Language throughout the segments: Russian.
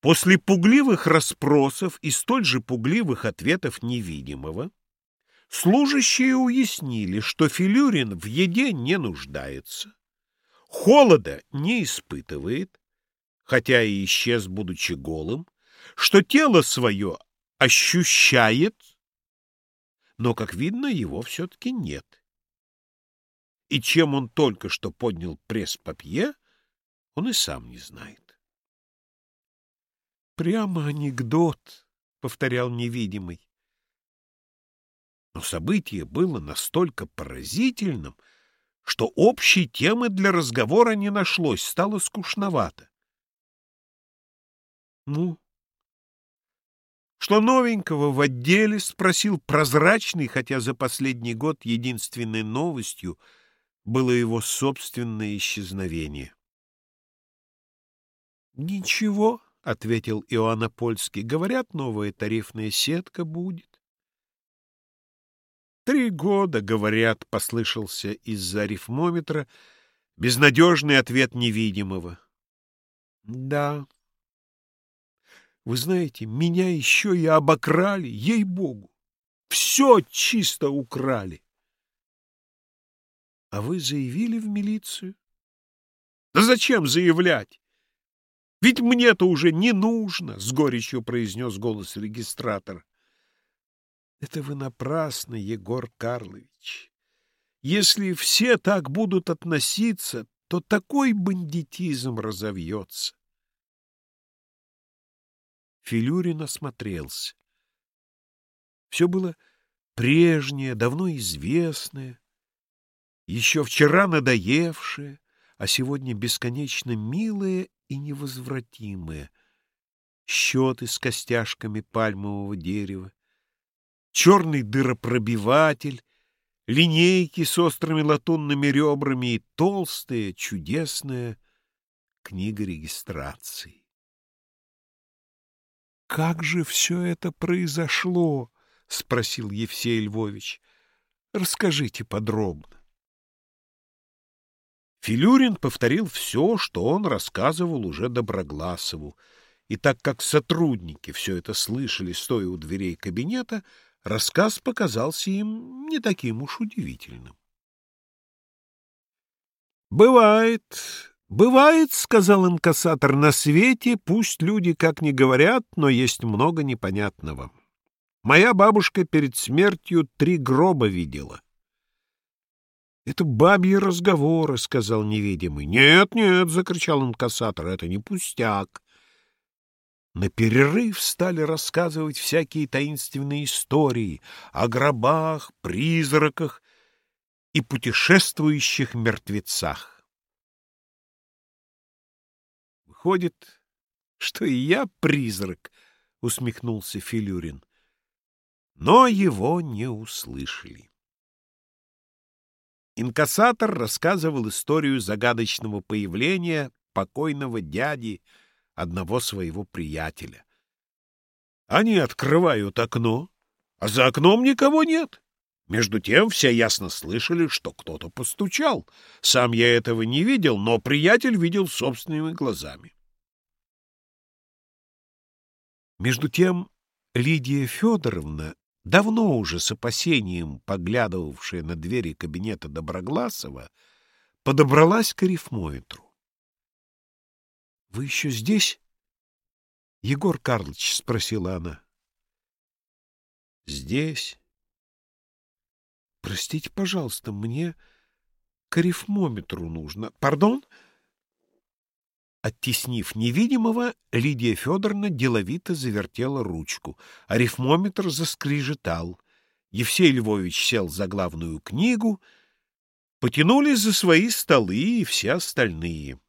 После пугливых расспросов и столь же пугливых ответов невидимого, служащие уяснили, что Филюрин в еде не нуждается, холода не испытывает, хотя и исчез, будучи голым, что тело свое ощущает, но, как видно, его все-таки нет. И чем он только что поднял пресс-папье, он и сам не знает. Прямо анекдот, — повторял невидимый. Но событие было настолько поразительным, что общей темы для разговора не нашлось, стало скучновато. — Ну? — Что новенького в отделе? — спросил прозрачный, хотя за последний год единственной новостью было его собственное исчезновение. — Ничего, — ответил Иоанна Польский. — Говорят, новая тарифная сетка будет. — Три года, говорят, — послышался из-за арифмометра безнадежный ответ невидимого. — Да. Вы знаете, меня еще и обокрали, ей-богу. Все чисто украли. — А вы заявили в милицию? — Да зачем заявлять? Ведь мне-то уже не нужно, — с горечью произнес голос регистратора. — Это вы напрасно, Егор Карлович. Если все так будут относиться, то такой бандитизм разовьется. Филюрин осмотрелся. Все было прежнее, давно известное, еще вчера надоевшее, а сегодня бесконечно милое и невозвратимое. Счеты с костяшками пальмового дерева, черный дыропробиватель, линейки с острыми латунными ребрами и толстая, чудесная книга регистрации. — Как же все это произошло? — спросил Евсей Львович. — Расскажите подробно. Филюрин повторил все, что он рассказывал уже Доброгласову, и так как сотрудники все это слышали, стоя у дверей кабинета, рассказ показался им не таким уж удивительным. «Бывает, бывает, — сказал инкассатор, — на свете, пусть люди как ни говорят, но есть много непонятного. Моя бабушка перед смертью три гроба видела. «Это бабьи разговоры», — сказал невидимый. «Нет, нет», — закричал инкассатор, — «это не пустяк». На перерыв стали рассказывать всякие таинственные истории о гробах, призраках и путешествующих мертвецах. «Выходит, что и я призрак», — усмехнулся Филюрин. Но его не услышали. Инкассатор рассказывал историю загадочного появления покойного дяди одного своего приятеля. Они открывают окно, а за окном никого нет. Между тем все ясно слышали, что кто-то постучал. Сам я этого не видел, но приятель видел собственными глазами. Между тем Лидия Федоровна давно уже с опасением поглядывавшая на двери кабинета Доброгласова, подобралась к арифмометру. — Вы еще здесь? — Егор Карлович, — спросила она. — Здесь. — Простите, пожалуйста, мне к арифмометру нужно. — Пардон? — Оттеснив невидимого, Лидия Федоровна деловито завертела ручку. Арифмометр заскрежетал. Евсей Львович сел за главную книгу. Потянулись за свои столы и все остальные.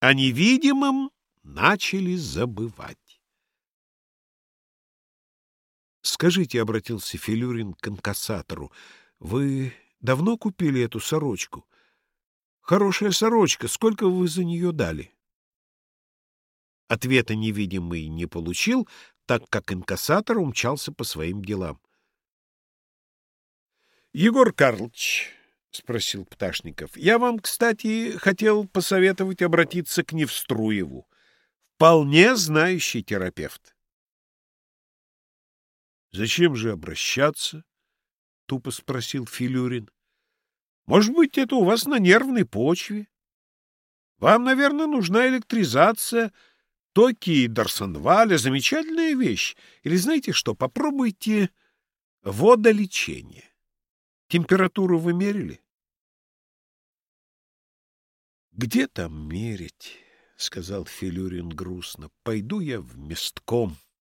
А невидимым начали забывать. «Скажите», — обратился Филюрин к инкассатору, — «вы давно купили эту сорочку? Хорошая сорочка, сколько вы за нее дали?» Ответа невидимый не получил, так как инкассатор умчался по своим делам. — Егор Карлович, — спросил Пташников, — я вам, кстати, хотел посоветовать обратиться к Невструеву. Вполне знающий терапевт. «Зачем же обращаться?» — тупо спросил Филюрин. «Может быть, это у вас на нервной почве? Вам, наверное, нужна электризация, токи Дарсонваля — замечательная вещь. Или знаете что, попробуйте водолечение. Температуру вы мерили?» «Где там мерить?» — сказал Филюрин грустно. — Пойду я в местком. —